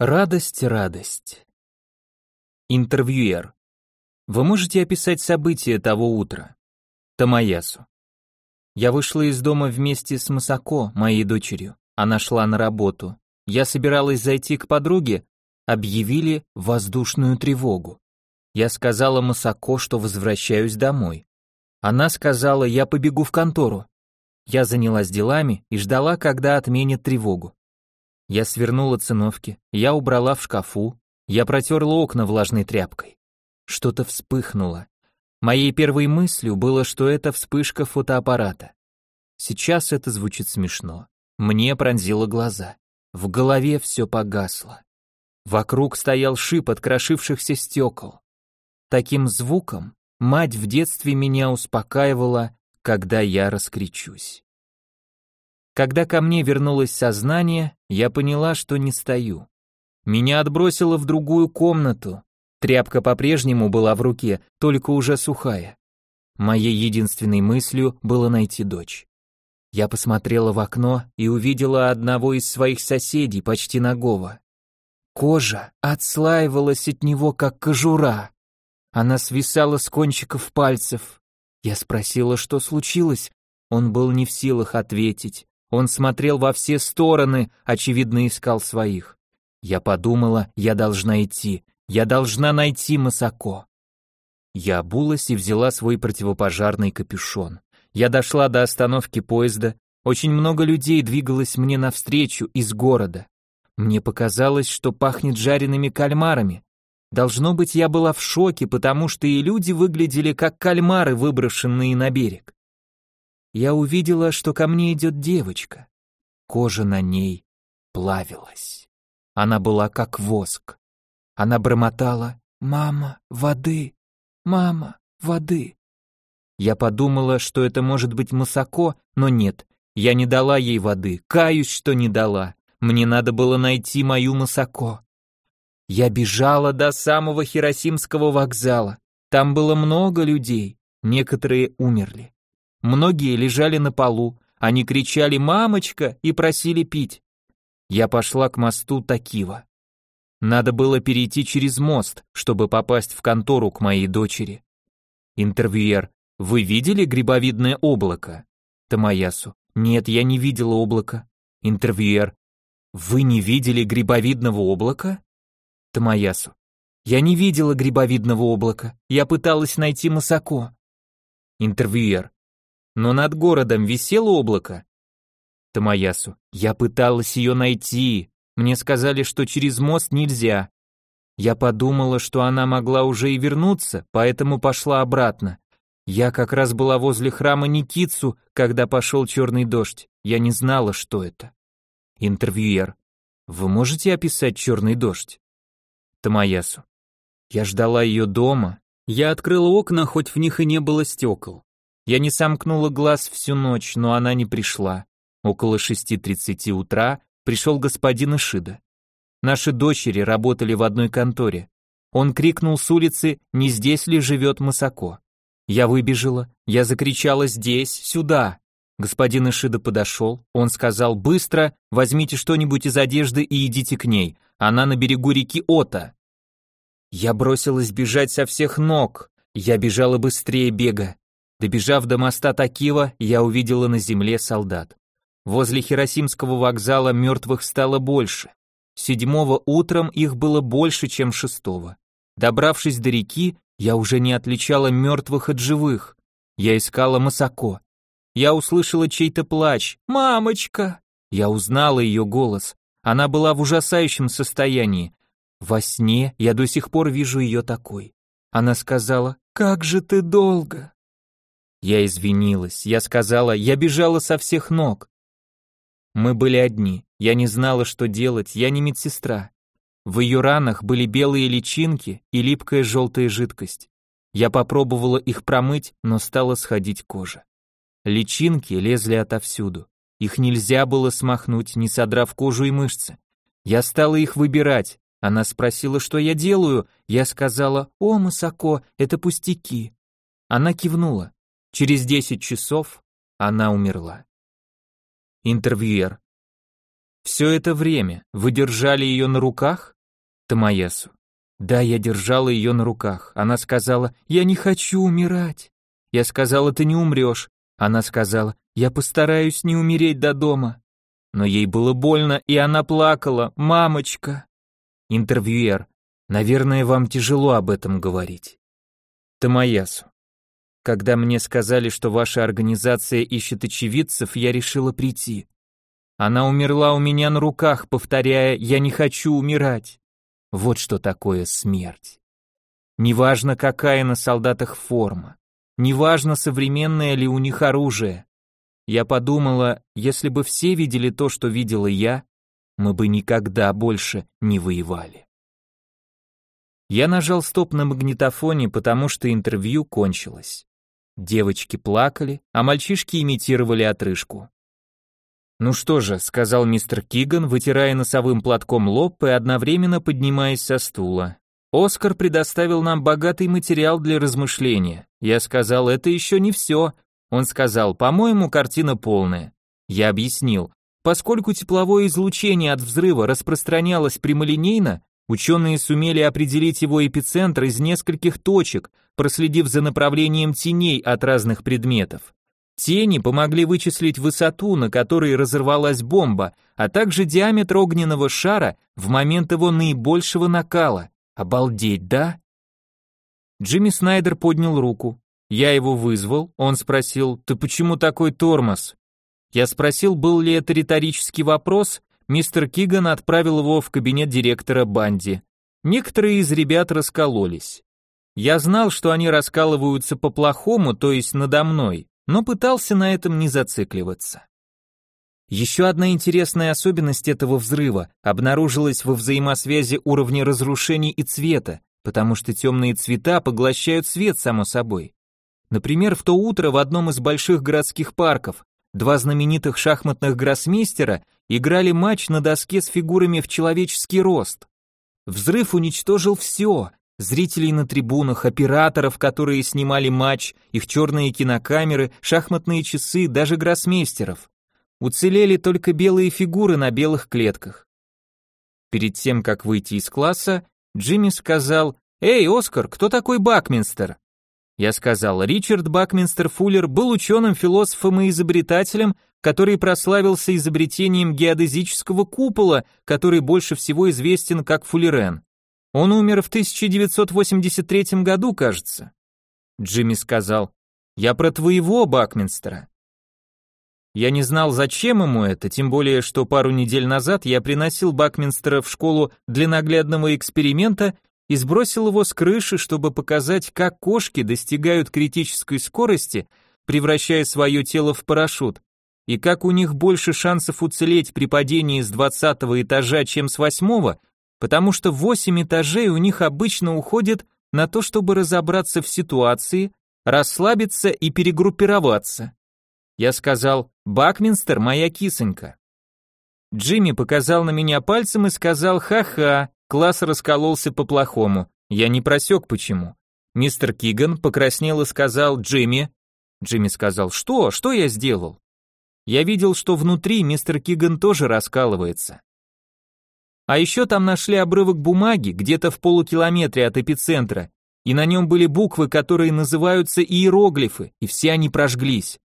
Радость, радость. Интервьюер. Вы можете описать события того утра? Тамаясу. Я вышла из дома вместе с Масако, моей дочерью. Она шла на работу. Я собиралась зайти к подруге, объявили воздушную тревогу. Я сказала Масако, что возвращаюсь домой. Она сказала, я побегу в контору. Я занялась делами и ждала, когда отменят тревогу. Я свернула циновки, я убрала в шкафу, я протерла окна влажной тряпкой. Что-то вспыхнуло. Моей первой мыслью было, что это вспышка фотоаппарата. Сейчас это звучит смешно. Мне пронзило глаза. В голове все погасло. Вокруг стоял шип от крошившихся стекол. Таким звуком мать в детстве меня успокаивала, когда я раскричусь. Когда ко мне вернулось сознание, я поняла, что не стою. Меня отбросило в другую комнату. Тряпка по-прежнему была в руке, только уже сухая. Моей единственной мыслью было найти дочь. Я посмотрела в окно и увидела одного из своих соседей, почти нагого. Кожа отслаивалась от него, как кожура. Она свисала с кончиков пальцев. Я спросила, что случилось. Он был не в силах ответить. Он смотрел во все стороны, очевидно искал своих. Я подумала, я должна идти, я должна найти Масако. Я обулась и взяла свой противопожарный капюшон. Я дошла до остановки поезда, очень много людей двигалось мне навстречу из города. Мне показалось, что пахнет жареными кальмарами. Должно быть, я была в шоке, потому что и люди выглядели как кальмары, выброшенные на берег я увидела, что ко мне идет девочка. Кожа на ней плавилась. Она была как воск. Она бормотала «Мама, воды! Мама, воды!» Я подумала, что это может быть Масако, но нет, я не дала ей воды, каюсь, что не дала. Мне надо было найти мою Масако. Я бежала до самого Хиросимского вокзала. Там было много людей, некоторые умерли. Многие лежали на полу, они кричали «мамочка» и просили пить. Я пошла к мосту Такива. Надо было перейти через мост, чтобы попасть в контору к моей дочери. Интервьюер. Вы видели грибовидное облако? Тамаясу. Нет, я не видела облака. Интервьюер. Вы не видели грибовидного облака? Тамаясу. Я не видела грибовидного облака. Я пыталась найти Масако. Интервьюер но над городом висело облако. Тамаясу, я пыталась ее найти. Мне сказали, что через мост нельзя. Я подумала, что она могла уже и вернуться, поэтому пошла обратно. Я как раз была возле храма Никитсу, когда пошел черный дождь. Я не знала, что это. Интервьюер. Вы можете описать черный дождь? Тамаясу. Я ждала ее дома. Я открыла окна, хоть в них и не было стекол. Я не сомкнула глаз всю ночь, но она не пришла. Около 6.30 утра пришел господин Ишида. Наши дочери работали в одной конторе. Он крикнул с улицы, не здесь ли живет Масако. Я выбежала, я закричала здесь, сюда. Господин Ишида подошел, он сказал быстро, возьмите что-нибудь из одежды и идите к ней, она на берегу реки Ота. Я бросилась бежать со всех ног, я бежала быстрее бега, Добежав до моста Такива, я увидела на земле солдат. Возле Хиросимского вокзала мертвых стало больше. Седьмого утром их было больше, чем шестого. Добравшись до реки, я уже не отличала мертвых от живых. Я искала Масако. Я услышала чей-то плач. «Мамочка!» Я узнала ее голос. Она была в ужасающем состоянии. Во сне я до сих пор вижу ее такой. Она сказала, «Как же ты долго!» Я извинилась, я сказала, я бежала со всех ног. Мы были одни, я не знала, что делать, я не медсестра. В ее ранах были белые личинки и липкая желтая жидкость. Я попробовала их промыть, но стала сходить кожа. Личинки лезли отовсюду. Их нельзя было смахнуть, не содрав кожу и мышцы. Я стала их выбирать. Она спросила, что я делаю. Я сказала, «О, Масако, это пустяки». Она кивнула. Через 10 часов она умерла. Интервьюер. Все это время вы держали ее на руках? Тамаясу. Да, я держала ее на руках. Она сказала, я не хочу умирать. Я сказала, ты не умрешь. Она сказала, я постараюсь не умереть до дома. Но ей было больно, и она плакала. Мамочка. Интервьюер. Наверное, вам тяжело об этом говорить. Тамаясу. Когда мне сказали, что ваша организация ищет очевидцев, я решила прийти. Она умерла у меня на руках, повторяя «я не хочу умирать». Вот что такое смерть. Неважно, какая на солдатах форма, неважно, современное ли у них оружие. Я подумала, если бы все видели то, что видела я, мы бы никогда больше не воевали. Я нажал стоп на магнитофоне, потому что интервью кончилось. Девочки плакали, а мальчишки имитировали отрыжку. «Ну что же», — сказал мистер Киган, вытирая носовым платком лоб и одновременно поднимаясь со стула. «Оскар предоставил нам богатый материал для размышления. Я сказал, это еще не все. Он сказал, по-моему, картина полная. Я объяснил, поскольку тепловое излучение от взрыва распространялось прямолинейно, ученые сумели определить его эпицентр из нескольких точек, проследив за направлением теней от разных предметов. Тени помогли вычислить высоту, на которой разорвалась бомба, а также диаметр огненного шара в момент его наибольшего накала. Обалдеть, да? Джимми Снайдер поднял руку. Я его вызвал, он спросил, ты почему такой тормоз? Я спросил, был ли это риторический вопрос, мистер Киган отправил его в кабинет директора Банди. Некоторые из ребят раскололись. Я знал, что они раскалываются по-плохому, то есть надо мной, но пытался на этом не зацикливаться. Еще одна интересная особенность этого взрыва обнаружилась во взаимосвязи уровня разрушений и цвета, потому что темные цвета поглощают свет само собой. Например, в то утро в одном из больших городских парков два знаменитых шахматных гроссмейстера играли матч на доске с фигурами в человеческий рост. Взрыв уничтожил все, зрителей на трибунах, операторов, которые снимали матч, их черные кинокамеры, шахматные часы, даже гроссмейстеров. Уцелели только белые фигуры на белых клетках. Перед тем, как выйти из класса, Джимми сказал «Эй, Оскар, кто такой Бакминстер?» Я сказал, Ричард Бакминстер Фуллер был ученым, философом и изобретателем, который прославился изобретением геодезического купола, который больше всего известен как Фуллерен. Он умер в 1983 году, кажется. Джимми сказал, я про твоего Бакминстера. Я не знал, зачем ему это, тем более, что пару недель назад я приносил Бакминстера в школу для наглядного эксперимента и сбросил его с крыши, чтобы показать, как кошки достигают критической скорости, превращая свое тело в парашют, и как у них больше шансов уцелеть при падении с 20 этажа, чем с 8 потому что восемь этажей у них обычно уходит на то, чтобы разобраться в ситуации, расслабиться и перегруппироваться. Я сказал, Бакминстер, моя кисонька. Джимми показал на меня пальцем и сказал, ха-ха, класс раскололся по-плохому. Я не просек почему. Мистер Киган покраснел и сказал, Джимми. Джимми сказал, что, что я сделал? Я видел, что внутри мистер Киган тоже раскалывается. А еще там нашли обрывок бумаги где-то в полукилометре от эпицентра, и на нем были буквы, которые называются иероглифы, и все они прожглись.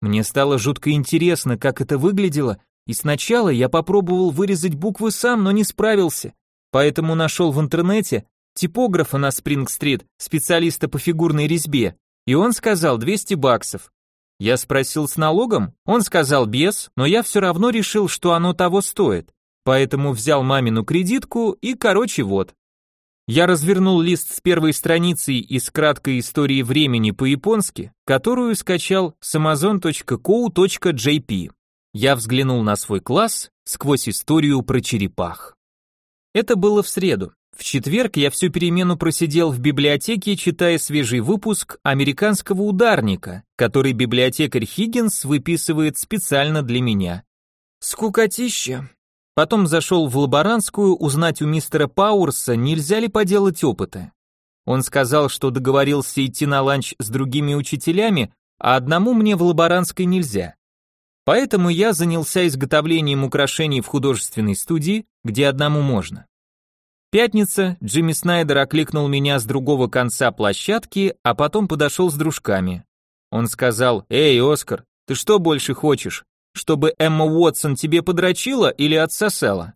Мне стало жутко интересно, как это выглядело, и сначала я попробовал вырезать буквы сам, но не справился, поэтому нашел в интернете типографа на Спринг-стрит, специалиста по фигурной резьбе, и он сказал 200 баксов. Я спросил с налогом, он сказал без, но я все равно решил, что оно того стоит. Поэтому взял мамину кредитку и, короче, вот. Я развернул лист с первой страницей из краткой истории времени по-японски, которую скачал с amazon.co.jp. Я взглянул на свой класс сквозь историю про черепах. Это было в среду. В четверг я всю перемену просидел в библиотеке, читая свежий выпуск американского ударника, который библиотекарь Хиггинс выписывает специально для меня. Скукотища, Потом зашел в лаборантскую узнать у мистера Пауэрса, нельзя ли поделать опыты. Он сказал, что договорился идти на ланч с другими учителями, а одному мне в лаборантской нельзя. Поэтому я занялся изготовлением украшений в художественной студии, где одному можно. Пятница, Джимми Снайдер окликнул меня с другого конца площадки, а потом подошел с дружками. Он сказал, «Эй, Оскар, ты что больше хочешь, чтобы Эмма Уотсон тебе подрочила или отсосала?»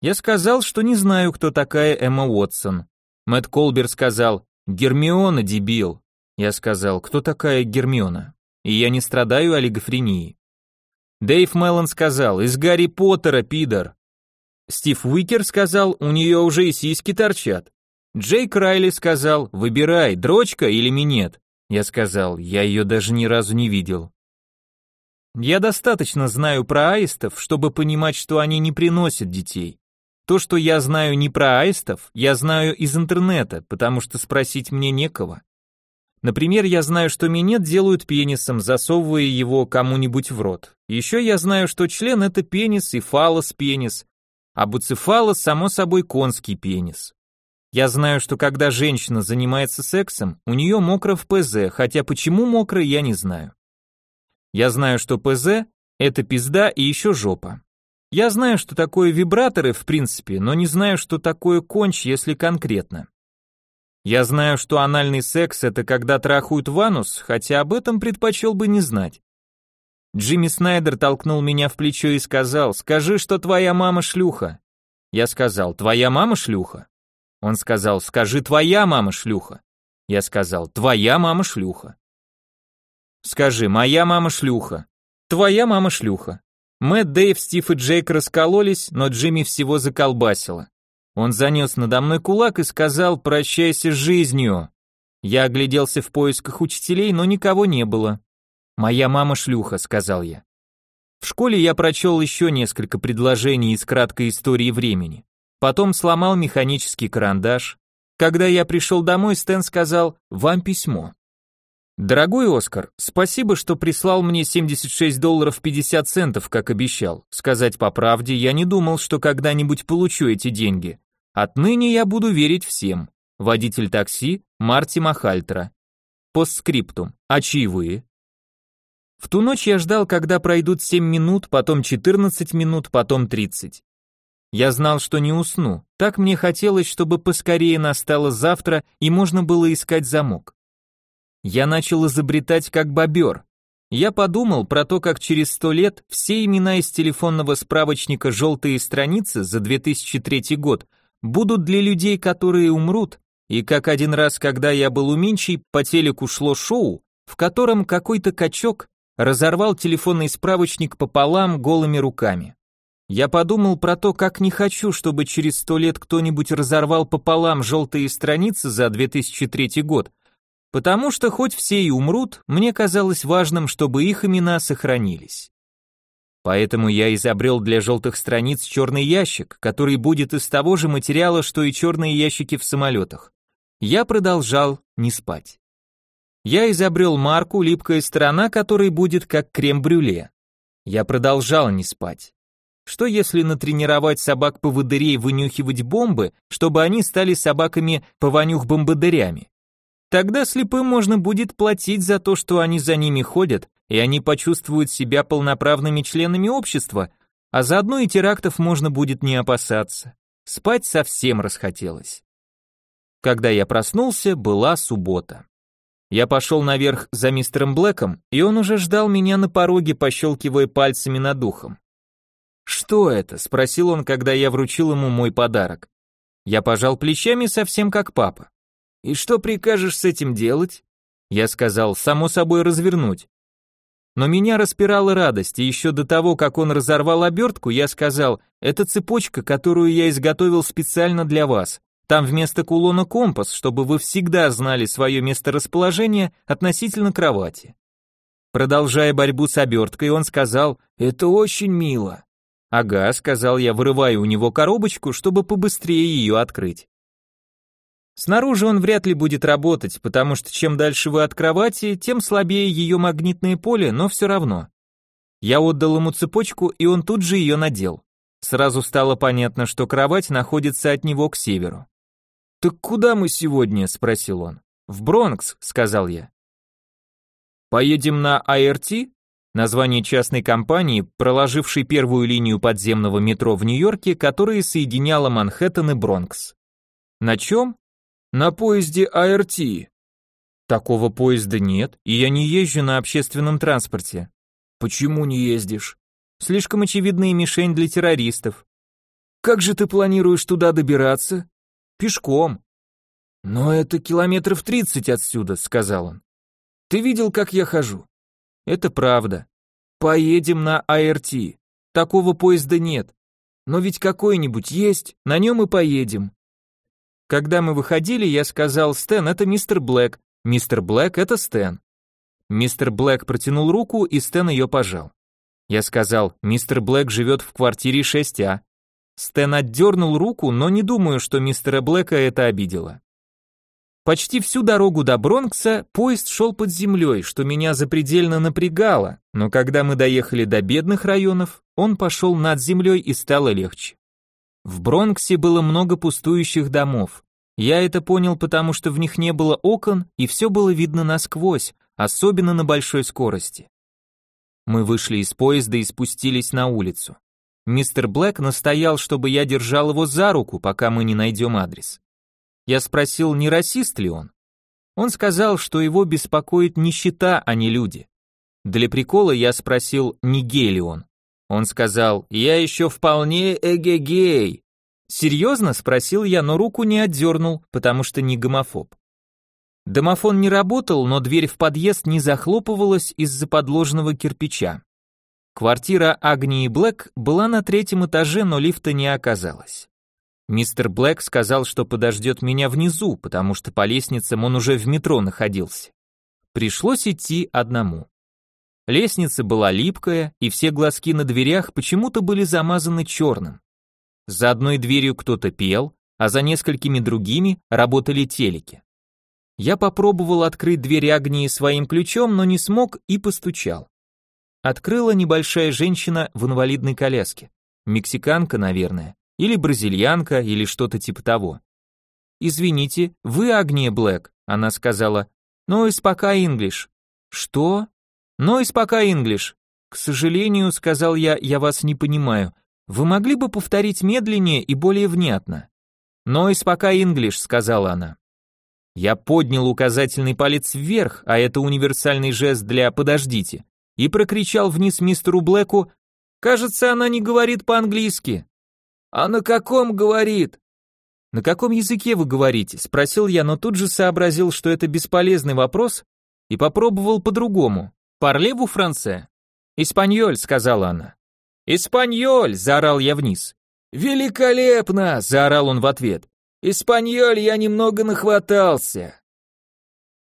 Я сказал, что не знаю, кто такая Эмма Уотсон. Мэтт Колбер сказал, «Гермиона, дебил». Я сказал, кто такая Гермиона? И я не страдаю олигофренией. Дэйв Меллон сказал, из Гарри Поттера, пидор. Стив Уикер сказал, у нее уже и сиськи торчат. Джейк Райли сказал, выбирай, дрочка или минет. Я сказал, я ее даже ни разу не видел. Я достаточно знаю про аистов, чтобы понимать, что они не приносят детей. То, что я знаю не про аистов, я знаю из интернета, потому что спросить мне некого. Например, я знаю, что минет делают пенисом, засовывая его кому-нибудь в рот. Еще я знаю, что член это пенис и фалос пенис, а буцефалос само собой конский пенис. Я знаю, что когда женщина занимается сексом, у нее мокро в ПЗ, хотя почему мокро, я не знаю. Я знаю, что ПЗ это пизда и еще жопа. Я знаю, что такое вибраторы в принципе, но не знаю, что такое конч, если конкретно. Я знаю, что анальный секс это когда трахают в анус, хотя об этом предпочел бы не знать. Джимми Снайдер толкнул меня в плечо и сказал, скажи, что твоя мама шлюха. Я сказал, твоя мама шлюха? Он сказал, скажи, твоя мама шлюха. Я сказал, твоя мама шлюха. Скажи, моя мама шлюха. Твоя мама шлюха. Мэтт, Дэйв, Стив и Джейк раскололись, но Джимми всего заколбасило. Он занес надо мной кулак и сказал «Прощайся с жизнью». Я огляделся в поисках учителей, но никого не было. «Моя мама шлюха», — сказал я. В школе я прочел еще несколько предложений из краткой истории времени. Потом сломал механический карандаш. Когда я пришел домой, Стэн сказал «Вам письмо». Дорогой Оскар, спасибо, что прислал мне 76 долларов 50 центов, как обещал. Сказать по правде, я не думал, что когда-нибудь получу эти деньги. Отныне я буду верить всем. Водитель такси Марти Махальтера. Постскриптум. А чаевые? В ту ночь я ждал, когда пройдут 7 минут, потом 14 минут, потом 30. Я знал, что не усну. Так мне хотелось, чтобы поскорее настало завтра и можно было искать замок я начал изобретать как бобер. Я подумал про то, как через сто лет все имена из телефонного справочника «Желтые страницы» за 2003 год будут для людей, которые умрут, и как один раз, когда я был у Минчей, по телеку шло шоу, в котором какой-то качок разорвал телефонный справочник пополам голыми руками. Я подумал про то, как не хочу, чтобы через сто лет кто-нибудь разорвал пополам желтые страницы за 2003 год, Потому что хоть все и умрут, мне казалось важным, чтобы их имена сохранились. Поэтому я изобрел для желтых страниц черный ящик, который будет из того же материала, что и черные ящики в самолетах. Я продолжал не спать. Я изобрел марку, липкая сторона которой будет как крем-брюле. Я продолжал не спать. Что если натренировать собак-поводырей вынюхивать бомбы, чтобы они стали собаками-повонюх-бомбодырями? Тогда слепым можно будет платить за то, что они за ними ходят, и они почувствуют себя полноправными членами общества, а заодно и терактов можно будет не опасаться. Спать совсем расхотелось. Когда я проснулся, была суббота. Я пошел наверх за мистером Блэком, и он уже ждал меня на пороге, пощелкивая пальцами над ухом. «Что это?» — спросил он, когда я вручил ему мой подарок. Я пожал плечами совсем как папа. И что прикажешь с этим делать? Я сказал, само собой развернуть. Но меня распирала радость, и еще до того, как он разорвал обертку, я сказал, это цепочка, которую я изготовил специально для вас. Там вместо кулона компас, чтобы вы всегда знали свое месторасположение относительно кровати. Продолжая борьбу с оберткой, он сказал, это очень мило. Ага, сказал я, вырывая у него коробочку, чтобы побыстрее ее открыть. Снаружи он вряд ли будет работать, потому что чем дальше вы от кровати, тем слабее ее магнитное поле, но все равно. Я отдал ему цепочку, и он тут же ее надел. Сразу стало понятно, что кровать находится от него к северу. «Так куда мы сегодня?» — спросил он. «В Бронкс», — сказал я. «Поедем на АРТ?» название частной компании, проложившей первую линию подземного метро в Нью-Йорке, которая соединяла Манхэттен и Бронкс. На чем? На поезде АРТ. Такого поезда нет, и я не езжу на общественном транспорте. Почему не ездишь? Слишком очевидная мишень для террористов. Как же ты планируешь туда добираться? Пешком. Но это километров тридцать отсюда, сказал он. Ты видел, как я хожу? Это правда. Поедем на АРТ. Такого поезда нет. Но ведь какой-нибудь есть, на нем и поедем. Когда мы выходили, я сказал, Стэн, это мистер Блэк. Мистер Блэк, это Стэн. Мистер Блэк протянул руку, и Стэн ее пожал. Я сказал, мистер Блэк живет в квартире 6А. Стэн отдернул руку, но не думаю, что мистера Блэка это обидело. Почти всю дорогу до Бронкса поезд шел под землей, что меня запредельно напрягало, но когда мы доехали до бедных районов, он пошел над землей и стало легче. В Бронксе было много пустующих домов. Я это понял, потому что в них не было окон, и все было видно насквозь, особенно на большой скорости. Мы вышли из поезда и спустились на улицу. Мистер Блэк настоял, чтобы я держал его за руку, пока мы не найдем адрес. Я спросил, не расист ли он. Он сказал, что его беспокоит нищета, а не люди. Для прикола я спросил, не гей ли он. Он сказал, я еще вполне эгегей. Серьезно? Спросил я, но руку не отдернул, потому что не гомофоб. Домофон не работал, но дверь в подъезд не захлопывалась из-за подложного кирпича. Квартира Агнии Блэк была на третьем этаже, но лифта не оказалось. Мистер Блэк сказал, что подождет меня внизу, потому что по лестницам он уже в метро находился. Пришлось идти одному. Лестница была липкая, и все глазки на дверях почему-то были замазаны черным. За одной дверью кто-то пел, а за несколькими другими работали телеки. Я попробовал открыть дверь Агнии своим ключом, но не смог и постучал. Открыла небольшая женщина в инвалидной коляске. Мексиканка, наверное. Или бразильянка, или что-то типа того. «Извините, вы Агния Блэк», — она сказала. «Но из пока Инглиш». «Что?» «Но из пока Инглиш». «К сожалению», — сказал я, — «я вас не понимаю. Вы могли бы повторить медленнее и более внятно?» «Но из пока Инглиш», — сказала она. Я поднял указательный палец вверх, а это универсальный жест для «подождите», и прокричал вниз мистеру Блэку «Кажется, она не говорит по-английски». «А на каком говорит?» «На каком языке вы говорите?» – спросил я, но тут же сообразил, что это бесполезный вопрос, и попробовал по-другому. «Парлеву франце?» «Испаньоль», – сказала она. «Испаньоль!» – заорал я вниз. «Великолепно!» – заорал он в ответ. «Испаньоль, я немного нахватался!»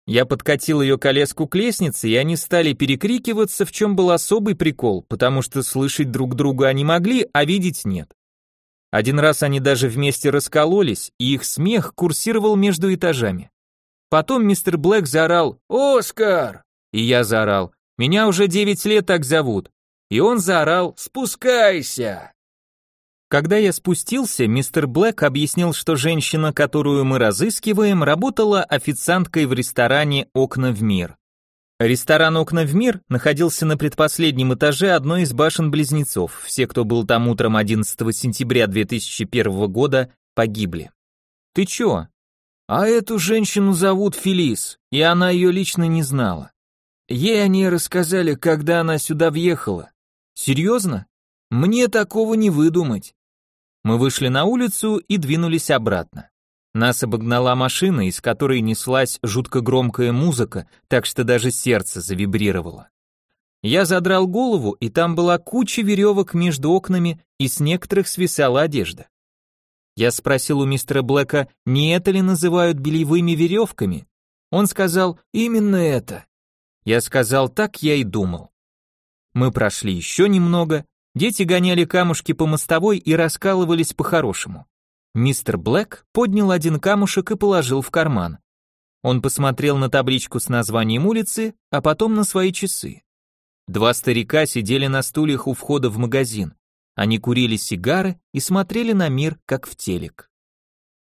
Я подкатил ее колеску к лестнице, и они стали перекрикиваться, в чем был особый прикол, потому что слышать друг друга они могли, а видеть нет. Один раз они даже вместе раскололись, и их смех курсировал между этажами. Потом мистер Блэк заорал «Оскар!» И я заорал «Меня уже девять лет так зовут». И он заорал «Спускайся!» Когда я спустился, мистер Блэк объяснил, что женщина, которую мы разыскиваем, работала официанткой в ресторане «Окна в мир». Ресторан «Окна в мир» находился на предпоследнем этаже одной из башен-близнецов. Все, кто был там утром 11 сентября 2001 года, погибли. «Ты чё?» «А эту женщину зовут Фелис, и она ее лично не знала. Ей они рассказали, когда она сюда въехала. Серьезно? Мне такого не выдумать». Мы вышли на улицу и двинулись обратно. Нас обогнала машина, из которой неслась жутко громкая музыка, так что даже сердце завибрировало. Я задрал голову, и там была куча веревок между окнами, и с некоторых свисала одежда. Я спросил у мистера Блэка, не это ли называют бельевыми веревками? Он сказал, именно это. Я сказал, так я и думал. Мы прошли еще немного, дети гоняли камушки по мостовой и раскалывались по-хорошему. Мистер Блэк поднял один камушек и положил в карман. Он посмотрел на табличку с названием улицы, а потом на свои часы. Два старика сидели на стульях у входа в магазин. Они курили сигары и смотрели на мир, как в телек.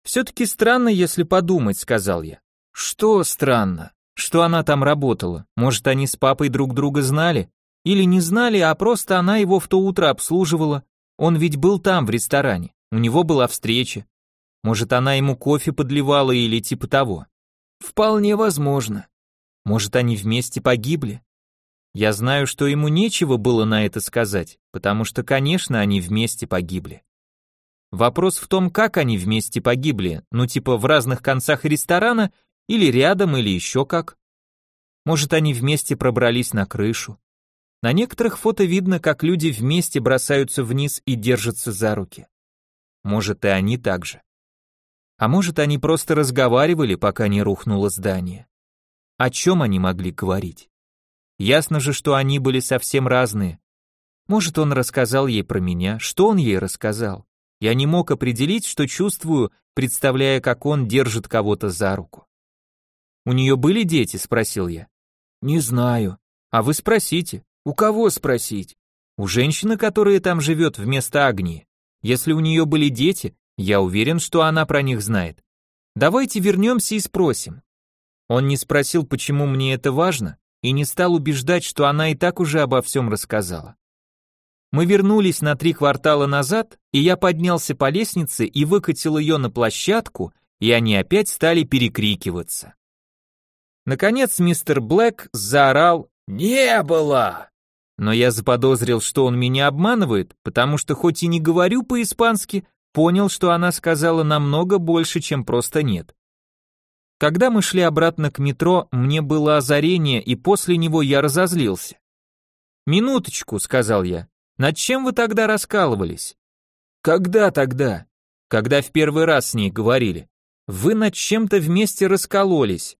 «Все-таки странно, если подумать», — сказал я. «Что странно? Что она там работала? Может, они с папой друг друга знали? Или не знали, а просто она его в то утро обслуживала. Он ведь был там, в ресторане. У него была встреча. Может, она ему кофе подливала или типа того. Вполне возможно. Может, они вместе погибли? Я знаю, что ему нечего было на это сказать, потому что, конечно, они вместе погибли. Вопрос в том, как они вместе погибли, ну типа в разных концах ресторана или рядом или еще как. Может, они вместе пробрались на крышу. На некоторых фото видно, как люди вместе бросаются вниз и держатся за руки. Может, и они так же. А может, они просто разговаривали, пока не рухнуло здание. О чем они могли говорить? Ясно же, что они были совсем разные. Может, он рассказал ей про меня, что он ей рассказал? Я не мог определить, что чувствую, представляя, как он держит кого-то за руку. «У нее были дети?» — спросил я. «Не знаю. А вы спросите. У кого спросить?» «У женщины, которая там живет вместо Агнии. Если у нее были дети, я уверен, что она про них знает. Давайте вернемся и спросим». Он не спросил, почему мне это важно, и не стал убеждать, что она и так уже обо всем рассказала. Мы вернулись на три квартала назад, и я поднялся по лестнице и выкатил ее на площадку, и они опять стали перекрикиваться. Наконец мистер Блэк заорал «Не было!» Но я заподозрил, что он меня обманывает, потому что хоть и не говорю по-испански, понял, что она сказала намного больше, чем просто «нет». Когда мы шли обратно к метро, мне было озарение, и после него я разозлился. «Минуточку», — сказал я, — «над чем вы тогда раскалывались?» «Когда тогда?» «Когда в первый раз с ней говорили. Вы над чем-то вместе раскололись».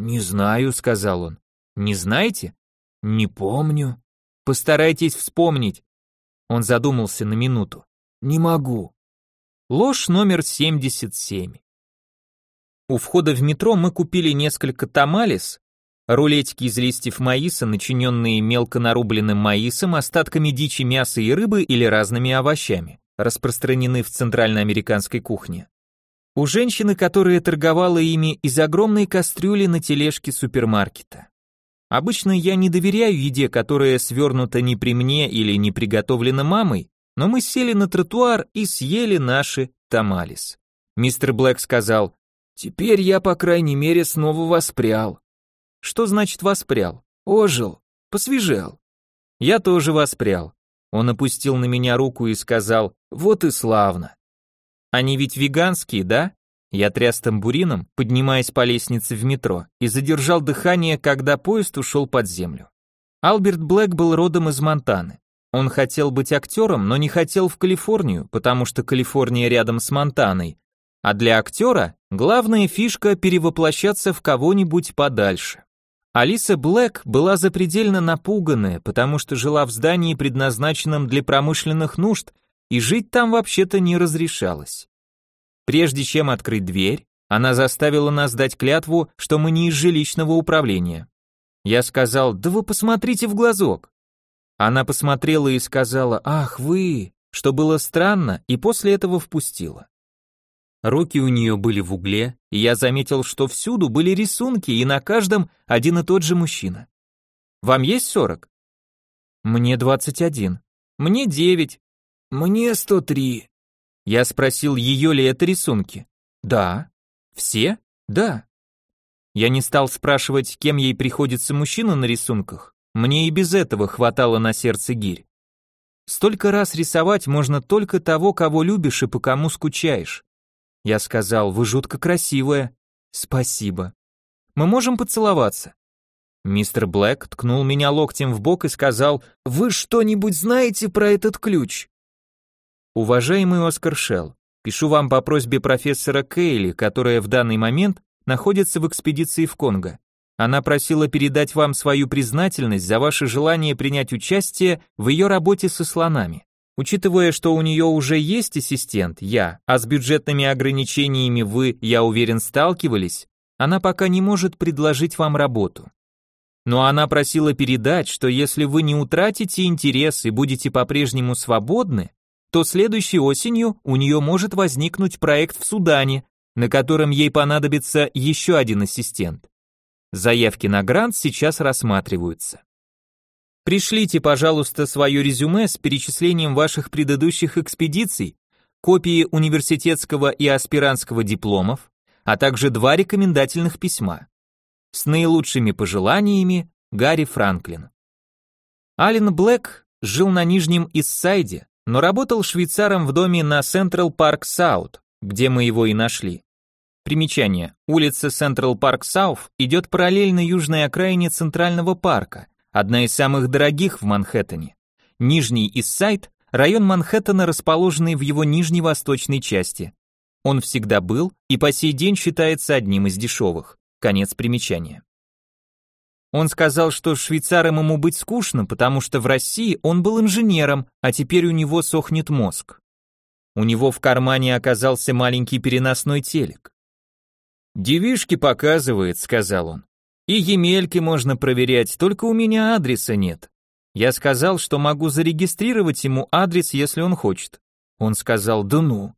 «Не знаю», — сказал он. «Не знаете?» «Не помню». «Постарайтесь вспомнить». Он задумался на минуту. «Не могу». Ложь номер 77. У входа в метро мы купили несколько тамалис, рулетики из листьев маиса, начиненные мелко нарубленным маисом, остатками дичи, мяса и рыбы или разными овощами, распространены в центральноамериканской кухне. У женщины, которая торговала ими из огромной кастрюли на тележке супермаркета. Обычно я не доверяю еде, которая свернута не при мне или не приготовлена мамой, но мы сели на тротуар и съели наши тамалис. Мистер Блэк сказал, Теперь я, по крайней мере, снова воспрял. Что значит воспрял? Ожил, посвежел. Я тоже воспрял. Он опустил на меня руку и сказал, вот и славно. Они ведь веганские, да? Я тряс тамбурином, поднимаясь по лестнице в метро, и задержал дыхание, когда поезд ушел под землю. Альберт Блэк был родом из Монтаны. Он хотел быть актером, но не хотел в Калифорнию, потому что Калифорния рядом с Монтаной, а для актера главная фишка перевоплощаться в кого-нибудь подальше. Алиса Блэк была запредельно напуганная, потому что жила в здании, предназначенном для промышленных нужд, и жить там вообще-то не разрешалось. Прежде чем открыть дверь, она заставила нас дать клятву, что мы не из жилищного управления. Я сказал, да вы посмотрите в глазок. Она посмотрела и сказала, ах вы, что было странно, и после этого впустила. Руки у нее были в угле, и я заметил, что всюду были рисунки, и на каждом один и тот же мужчина. Вам есть сорок? Мне двадцать один. Мне девять. Мне сто три. Я спросил, ее ли это рисунки. Да. Все? Да. Я не стал спрашивать, кем ей приходится мужчина на рисунках. Мне и без этого хватало на сердце гирь. Столько раз рисовать можно только того, кого любишь и по кому скучаешь. Я сказал, вы жутко красивая. Спасибо. Мы можем поцеловаться. Мистер Блэк ткнул меня локтем в бок и сказал, вы что-нибудь знаете про этот ключ? Уважаемый Оскар Шелл, пишу вам по просьбе профессора Кейли, которая в данный момент находится в экспедиции в Конго. Она просила передать вам свою признательность за ваше желание принять участие в ее работе со слонами. Учитывая, что у нее уже есть ассистент, я, а с бюджетными ограничениями вы, я уверен, сталкивались, она пока не может предложить вам работу. Но она просила передать, что если вы не утратите интерес и будете по-прежнему свободны, то следующей осенью у нее может возникнуть проект в Судане, на котором ей понадобится еще один ассистент. Заявки на грант сейчас рассматриваются. Пришлите, пожалуйста, свое резюме с перечислением ваших предыдущих экспедиций, копии университетского и аспирантского дипломов, а также два рекомендательных письма. С наилучшими пожеланиями, Гарри Франклин. Ален Блэк жил на Нижнем Ист-Сайде, но работал швейцаром в доме на Централ Парк Саут, где мы его и нашли. Примечание. Улица Централ Парк Саут идет параллельно южной окраине Центрального парка, одна из самых дорогих в Манхэттене. Нижний Ист-Сайд – район Манхэттена, расположенный в его нижневосточной части. Он всегда был и по сей день считается одним из дешевых. Конец примечания. Он сказал, что швейцаром ему быть скучно, потому что в России он был инженером, а теперь у него сохнет мозг. У него в кармане оказался маленький переносной телек. «Девишки показывает», — сказал он. «И емельки можно проверять, только у меня адреса нет». Я сказал, что могу зарегистрировать ему адрес, если он хочет. Он сказал, да ну.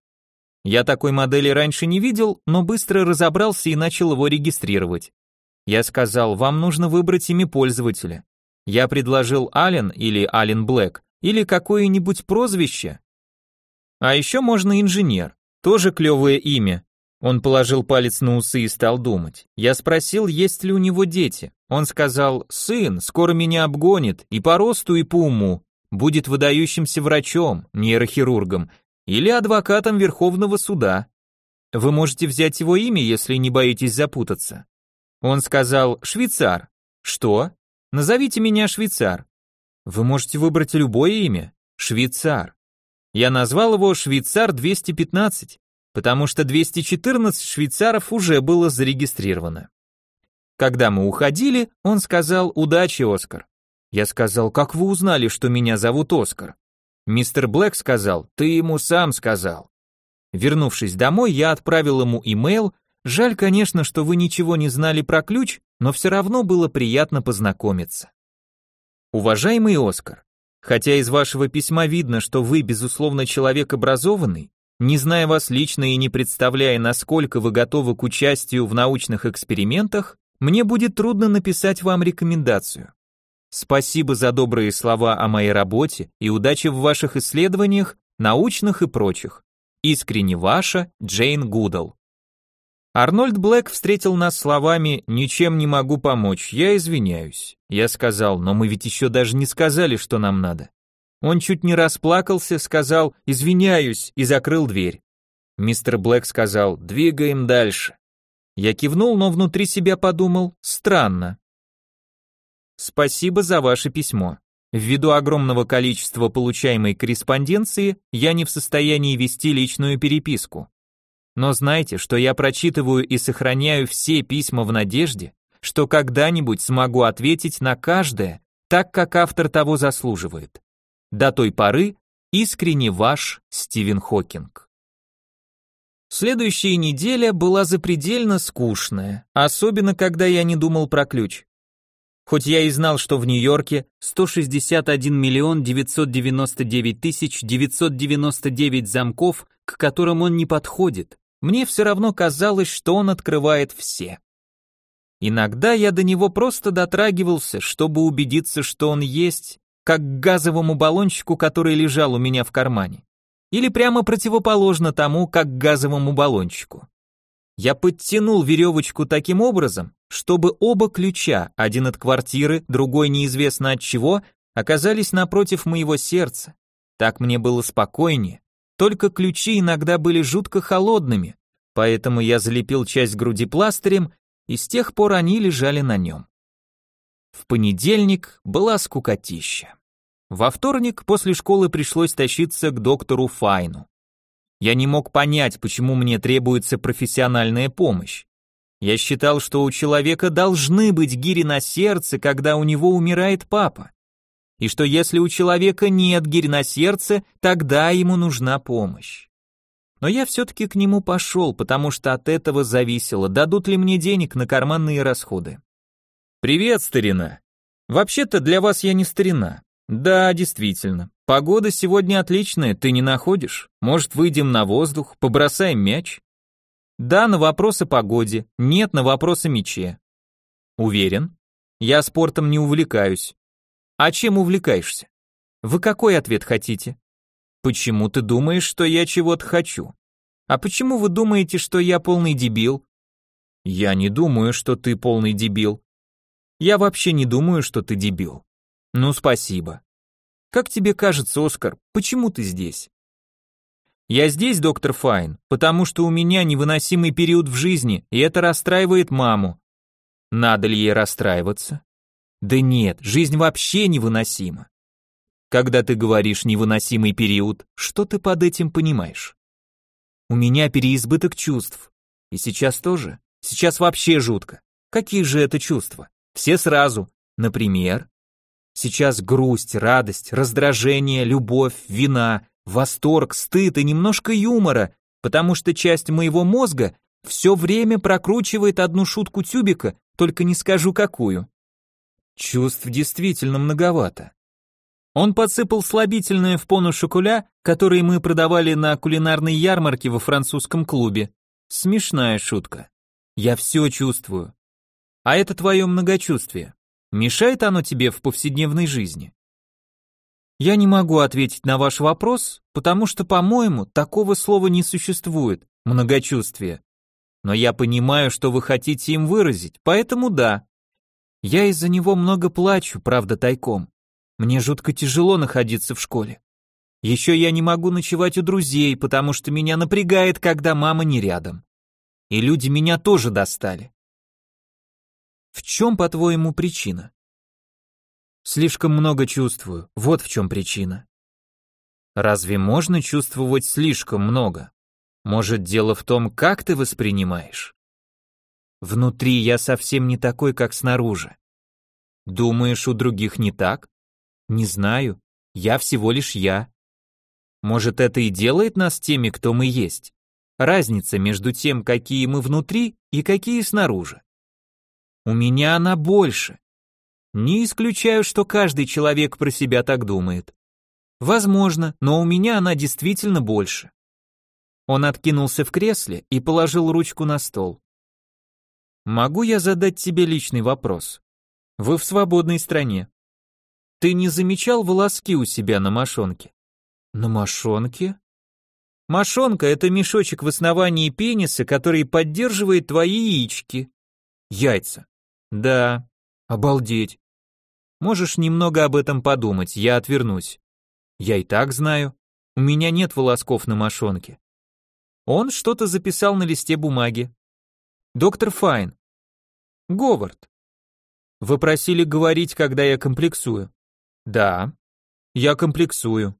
Я такой модели раньше не видел, но быстро разобрался и начал его регистрировать. Я сказал, вам нужно выбрать имя пользователя. Я предложил Ален или Ален Блэк, или какое-нибудь прозвище. А еще можно инженер, тоже клевое имя. Он положил палец на усы и стал думать. Я спросил, есть ли у него дети. Он сказал, сын, скоро меня обгонит, и по росту, и по уму. Будет выдающимся врачом, нейрохирургом, или адвокатом Верховного суда. Вы можете взять его имя, если не боитесь запутаться. Он сказал «Швейцар». Что? Назовите меня Швейцар. Вы можете выбрать любое имя. Швейцар. Я назвал его Швейцар 215, потому что 214 швейцаров уже было зарегистрировано. Когда мы уходили, он сказал «Удачи, Оскар». Я сказал «Как вы узнали, что меня зовут Оскар?» Мистер Блэк сказал «Ты ему сам сказал». Вернувшись домой, я отправил ему имейл Жаль, конечно, что вы ничего не знали про ключ, но все равно было приятно познакомиться. Уважаемый Оскар, хотя из вашего письма видно, что вы, безусловно, человек образованный, не зная вас лично и не представляя, насколько вы готовы к участию в научных экспериментах, мне будет трудно написать вам рекомендацию. Спасибо за добрые слова о моей работе и удачи в ваших исследованиях, научных и прочих. Искренне ваша, Джейн Гудал. Арнольд Блэк встретил нас словами «Ничем не могу помочь, я извиняюсь». Я сказал «Но мы ведь еще даже не сказали, что нам надо». Он чуть не расплакался, сказал «Извиняюсь» и закрыл дверь. Мистер Блэк сказал «Двигаем дальше». Я кивнул, но внутри себя подумал «Странно». Спасибо за ваше письмо. Ввиду огромного количества получаемой корреспонденции, я не в состоянии вести личную переписку. Но знайте, что я прочитываю и сохраняю все письма в надежде, что когда-нибудь смогу ответить на каждое, так как автор того заслуживает. До той поры искренне ваш Стивен Хокинг. Следующая неделя была запредельно скучная, особенно когда я не думал про ключ. Хоть я и знал, что в Нью-Йорке 161 миллион 999 тысяч 999 замков, к которым он не подходит, мне все равно казалось, что он открывает все. Иногда я до него просто дотрагивался, чтобы убедиться, что он есть, как к газовому баллончику, который лежал у меня в кармане. Или прямо противоположно тому, как к газовому баллончику. Я подтянул веревочку таким образом, чтобы оба ключа, один от квартиры, другой неизвестно от чего, оказались напротив моего сердца. Так мне было спокойнее, только ключи иногда были жутко холодными, поэтому я залепил часть груди пластырем, и с тех пор они лежали на нем. В понедельник была скукотища. Во вторник после школы пришлось тащиться к доктору Файну. Я не мог понять, почему мне требуется профессиональная помощь. Я считал, что у человека должны быть гири на сердце, когда у него умирает папа и что если у человека нет гирь на сердце, тогда ему нужна помощь. Но я все-таки к нему пошел, потому что от этого зависело, дадут ли мне денег на карманные расходы. «Привет, старина. Вообще-то для вас я не старина. Да, действительно. Погода сегодня отличная, ты не находишь? Может, выйдем на воздух, побросаем мяч?» «Да, на вопрос о погоде. Нет, на вопрос о мяче». «Уверен. Я спортом не увлекаюсь. А чем увлекаешься? Вы какой ответ хотите? Почему ты думаешь, что я чего-то хочу? А почему вы думаете, что я полный дебил? Я не думаю, что ты полный дебил. Я вообще не думаю, что ты дебил. Ну, спасибо. Как тебе кажется, Оскар, почему ты здесь? Я здесь, доктор Файн, потому что у меня невыносимый период в жизни, и это расстраивает маму. Надо ли ей расстраиваться? Да нет, жизнь вообще невыносима. Когда ты говоришь невыносимый период, что ты под этим понимаешь? У меня переизбыток чувств. И сейчас тоже. Сейчас вообще жутко. Какие же это чувства? Все сразу. Например, сейчас грусть, радость, раздражение, любовь, вина, Восторг, стыд и немножко юмора, потому что часть моего мозга все время прокручивает одну шутку тюбика, только не скажу какую. Чувств действительно многовато. Он подсыпал слабительное в пону шоколя, который мы продавали на кулинарной ярмарке во французском клубе. Смешная шутка. Я все чувствую. А это твое многочувствие. Мешает оно тебе в повседневной жизни? Я не могу ответить на ваш вопрос, потому что, по-моему, такого слова не существует, многочувствие. Но я понимаю, что вы хотите им выразить, поэтому да. Я из-за него много плачу, правда, тайком. Мне жутко тяжело находиться в школе. Еще я не могу ночевать у друзей, потому что меня напрягает, когда мама не рядом. И люди меня тоже достали. В чем, по-твоему, причина? Слишком много чувствую, вот в чем причина. Разве можно чувствовать слишком много? Может, дело в том, как ты воспринимаешь? Внутри я совсем не такой, как снаружи. Думаешь, у других не так? Не знаю, я всего лишь я. Может, это и делает нас теми, кто мы есть? Разница между тем, какие мы внутри и какие снаружи. У меня она больше. Не исключаю, что каждый человек про себя так думает. Возможно, но у меня она действительно больше. Он откинулся в кресле и положил ручку на стол. Могу я задать тебе личный вопрос? Вы в свободной стране. Ты не замечал волоски у себя на мошонке? На мошонке? Мошонка – это мешочек в основании пениса, который поддерживает твои яички. Яйца. Да. Обалдеть. Можешь немного об этом подумать, я отвернусь. Я и так знаю. У меня нет волосков на мошонке. Он что-то записал на листе бумаги. Доктор Файн. Говард. Вы просили говорить, когда я комплексую. Да. Я комплексую.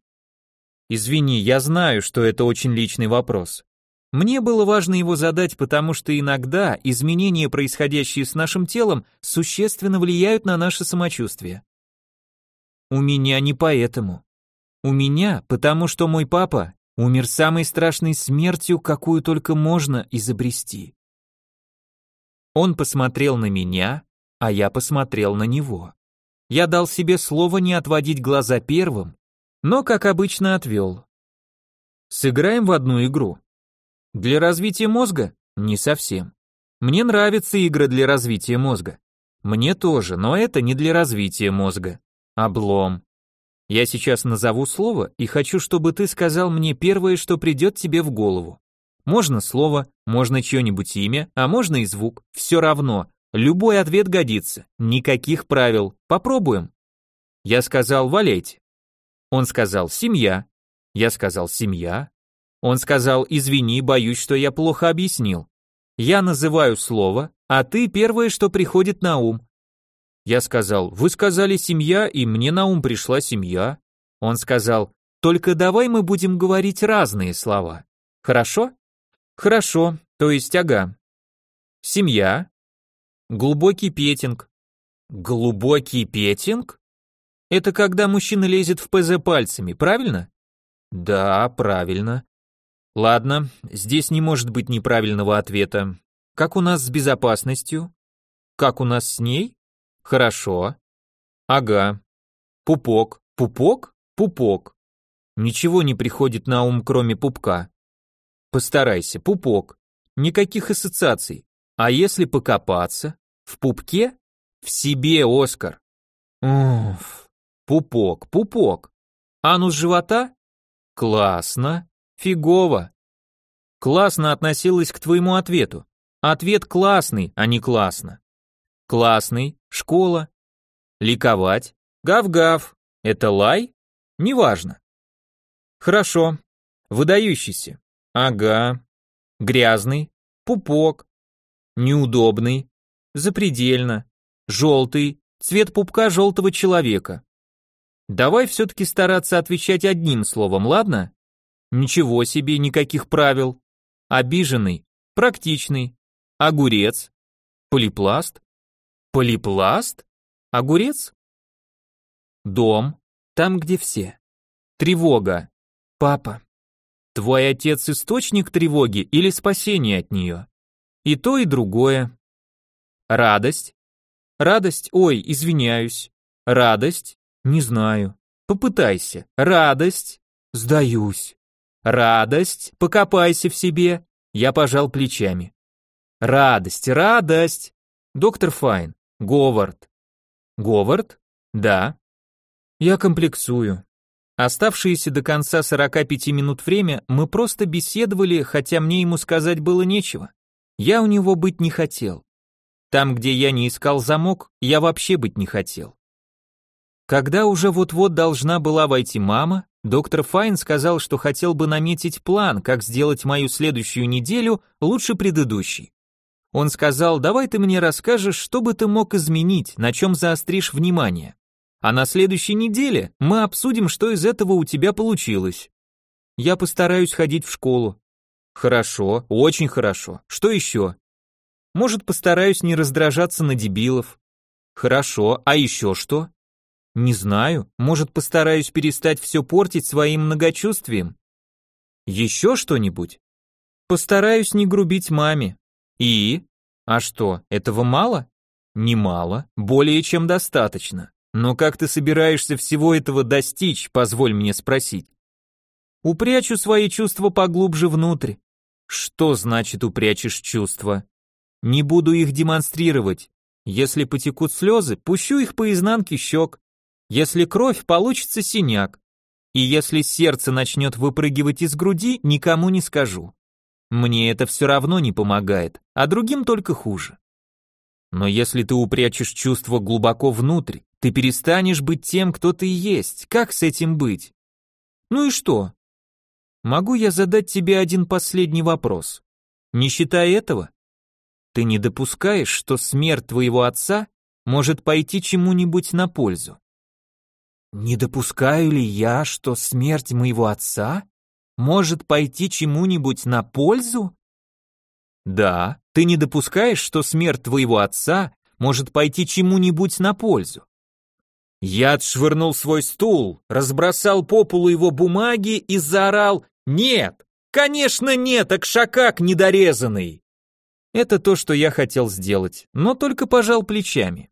Извини, я знаю, что это очень личный вопрос. Мне было важно его задать, потому что иногда изменения, происходящие с нашим телом, существенно влияют на наше самочувствие. У меня не поэтому. У меня, потому что мой папа умер самой страшной смертью, какую только можно изобрести. Он посмотрел на меня, а я посмотрел на него. Я дал себе слово не отводить глаза первым, но, как обычно, отвел. Сыграем в одну игру. Для развития мозга? Не совсем. Мне нравятся игры для развития мозга. Мне тоже, но это не для развития мозга. Облом. Я сейчас назову слово и хочу, чтобы ты сказал мне первое, что придет тебе в голову. Можно слово, можно чье-нибудь имя, а можно и звук. Все равно. Любой ответ годится. Никаких правил. Попробуем. Я сказал «валяйте». Он сказал «семья». Я сказал «семья». Он сказал, извини, боюсь, что я плохо объяснил. Я называю слово, а ты первое, что приходит на ум. Я сказал, вы сказали семья, и мне на ум пришла семья. Он сказал, только давай мы будем говорить разные слова. Хорошо? Хорошо, то есть ага. Семья. Глубокий петинг. Глубокий петинг? Это когда мужчина лезет в ПЗ пальцами, правильно? Да, правильно. Ладно, здесь не может быть неправильного ответа. Как у нас с безопасностью? Как у нас с ней? Хорошо. Ага. Пупок. Пупок? Пупок. Ничего не приходит на ум, кроме пупка. Постарайся, пупок. Никаких ассоциаций. А если покопаться? В пупке? В себе, Оскар. Уф. Пупок, пупок. Анус живота? Классно. Фигово. Классно относилась к твоему ответу. Ответ классный, а не классно. Классный, школа. Ликовать. Гав-гав. Это лай? Неважно. Хорошо. Выдающийся. Ага. Грязный. Пупок. Неудобный. Запредельно. Желтый. Цвет пупка желтого человека. Давай все-таки стараться отвечать одним словом, ладно? Ничего себе, никаких правил. Обиженный. Практичный. Огурец. Полипласт. Полипласт? Огурец? Дом. Там, где все. Тревога. Папа. Твой отец источник тревоги или спасение от нее? И то, и другое. Радость. Радость, ой, извиняюсь. Радость, не знаю. Попытайся. Радость, сдаюсь. Радость, покопайся в себе. Я пожал плечами. Радость, радость. Доктор Файн, Говард. Говард? Да. Я комплексую. Оставшиеся до конца 45 минут время мы просто беседовали, хотя мне ему сказать было нечего. Я у него быть не хотел. Там, где я не искал замок, я вообще быть не хотел. Когда уже вот-вот должна была войти мама, доктор Файн сказал, что хотел бы наметить план, как сделать мою следующую неделю лучше предыдущей. Он сказал, давай ты мне расскажешь, что бы ты мог изменить, на чем заостришь внимание. А на следующей неделе мы обсудим, что из этого у тебя получилось. Я постараюсь ходить в школу. Хорошо, очень хорошо. Что еще? Может, постараюсь не раздражаться на дебилов. Хорошо, а еще что? Не знаю, может, постараюсь перестать все портить своим многочувствием. Еще что-нибудь? Постараюсь не грубить маме. И? А что, этого мало? Немало, более чем достаточно. Но как ты собираешься всего этого достичь, позволь мне спросить? Упрячу свои чувства поглубже внутрь. Что значит упрячешь чувства? Не буду их демонстрировать. Если потекут слезы, пущу их по изнанке щек. Если кровь, получится синяк. И если сердце начнет выпрыгивать из груди, никому не скажу. Мне это все равно не помогает, а другим только хуже. Но если ты упрячешь чувства глубоко внутрь, ты перестанешь быть тем, кто ты есть. Как с этим быть? Ну и что? Могу я задать тебе один последний вопрос? Не считая этого, ты не допускаешь, что смерть твоего отца может пойти чему-нибудь на пользу? Не допускаю ли я, что смерть моего отца может пойти чему-нибудь на пользу? Да, ты не допускаешь, что смерть твоего отца может пойти чему-нибудь на пользу. Я отшвырнул свой стул, разбросал по полу его бумаги и заорал «Нет! Конечно нет, акшакак недорезанный!» Это то, что я хотел сделать, но только пожал плечами.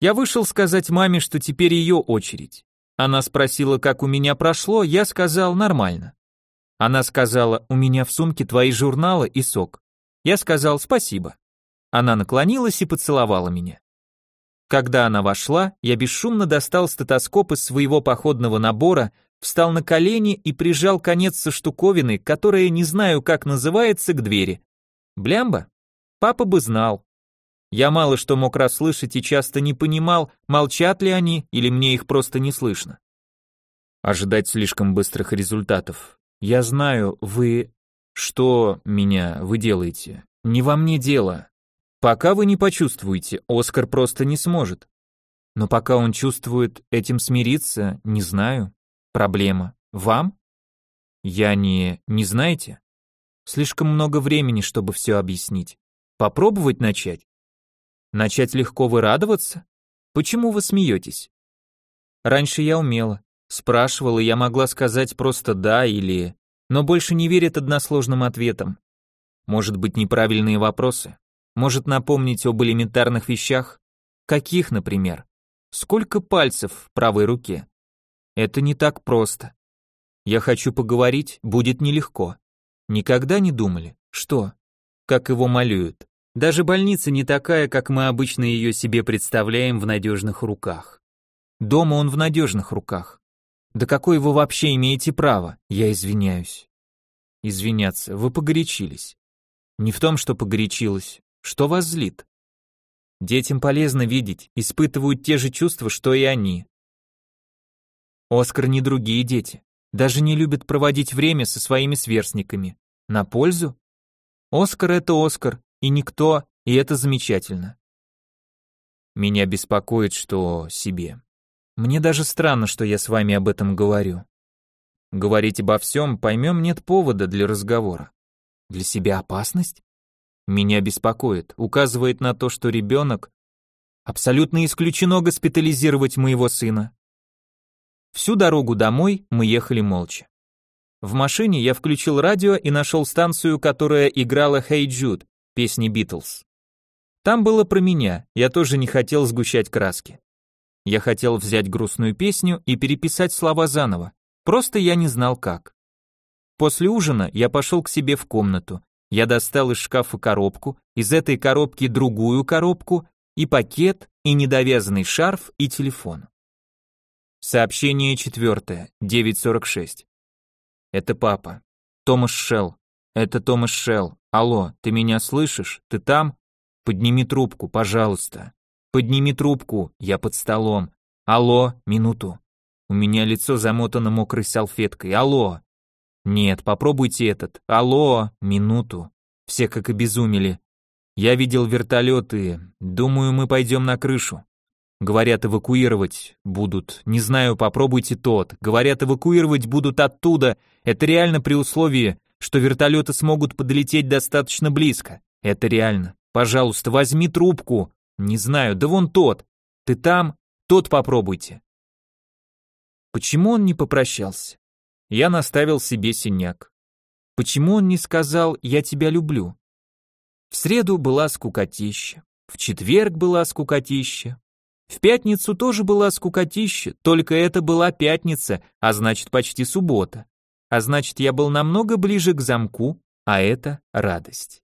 Я вышел сказать маме, что теперь ее очередь. Она спросила, как у меня прошло, я сказал «нормально». Она сказала, у меня в сумке твои журналы и сок. Я сказал спасибо. Она наклонилась и поцеловала меня. Когда она вошла, я бесшумно достал стетоскоп из своего походного набора, встал на колени и прижал конец со штуковины, которая не знаю как называется, к двери. Блямба? Папа бы знал. Я мало что мог расслышать и часто не понимал, молчат ли они или мне их просто не слышно. Ожидать слишком быстрых результатов. Я знаю, вы... Что меня вы делаете? Не во мне дело. Пока вы не почувствуете, Оскар просто не сможет. Но пока он чувствует этим смириться, не знаю. Проблема. Вам? Я не... не знаете? Слишком много времени, чтобы все объяснить. Попробовать начать? Начать легко вы радоваться? Почему вы смеетесь? Раньше я умела. Спрашивала, я могла сказать просто «да» или... Но больше не верит односложным ответам. Может быть, неправильные вопросы. Может напомнить об элементарных вещах? Каких, например? Сколько пальцев в правой руке? Это не так просто. Я хочу поговорить, будет нелегко. Никогда не думали? Что? Как его малюют? Даже больница не такая, как мы обычно ее себе представляем в надежных руках. Дома он в надежных руках. Да какое вы вообще имеете право? Я извиняюсь. Извиняться, вы погорячились. Не в том, что погорячилась. Что вас злит? Детям полезно видеть, испытывают те же чувства, что и они. Оскар не другие дети. Даже не любит проводить время со своими сверстниками. На пользу? Оскар это Оскар, и никто, и это замечательно. Меня беспокоит, что себе. Мне даже странно, что я с вами об этом говорю. Говорить обо всем, поймем, нет повода для разговора. Для себя опасность? Меня беспокоит, указывает на то, что ребенок... Абсолютно исключено госпитализировать моего сына. Всю дорогу домой мы ехали молча. В машине я включил радио и нашел станцию, которая играла «Hey Jude», песни Битлз. Там было про меня, я тоже не хотел сгущать краски. Я хотел взять грустную песню и переписать слова заново, просто я не знал как. После ужина я пошел к себе в комнату, я достал из шкафа коробку, из этой коробки другую коробку, и пакет, и недовязанный шарф, и телефон. Сообщение четвертое, 9.46. Это папа. Томас Шелл. Это Томас Шелл. Алло, ты меня слышишь? Ты там? Подними трубку, пожалуйста. Подними трубку, я под столом. Алло, минуту. У меня лицо замотано мокрой салфеткой. Алло. Нет, попробуйте этот. Алло, минуту. Все как обезумели. Я видел вертолеты. Думаю, мы пойдем на крышу. Говорят, эвакуировать будут. Не знаю, попробуйте тот. Говорят, эвакуировать будут оттуда. Это реально при условии, что вертолеты смогут подлететь достаточно близко. Это реально. Пожалуйста, возьми трубку. Не знаю, да вон тот. Ты там? Тот попробуйте. Почему он не попрощался? Я наставил себе синяк. Почему он не сказал «я тебя люблю»? В среду была скукотища, в четверг была скукотища, в пятницу тоже была скукотища, только это была пятница, а значит почти суббота. А значит я был намного ближе к замку, а это радость.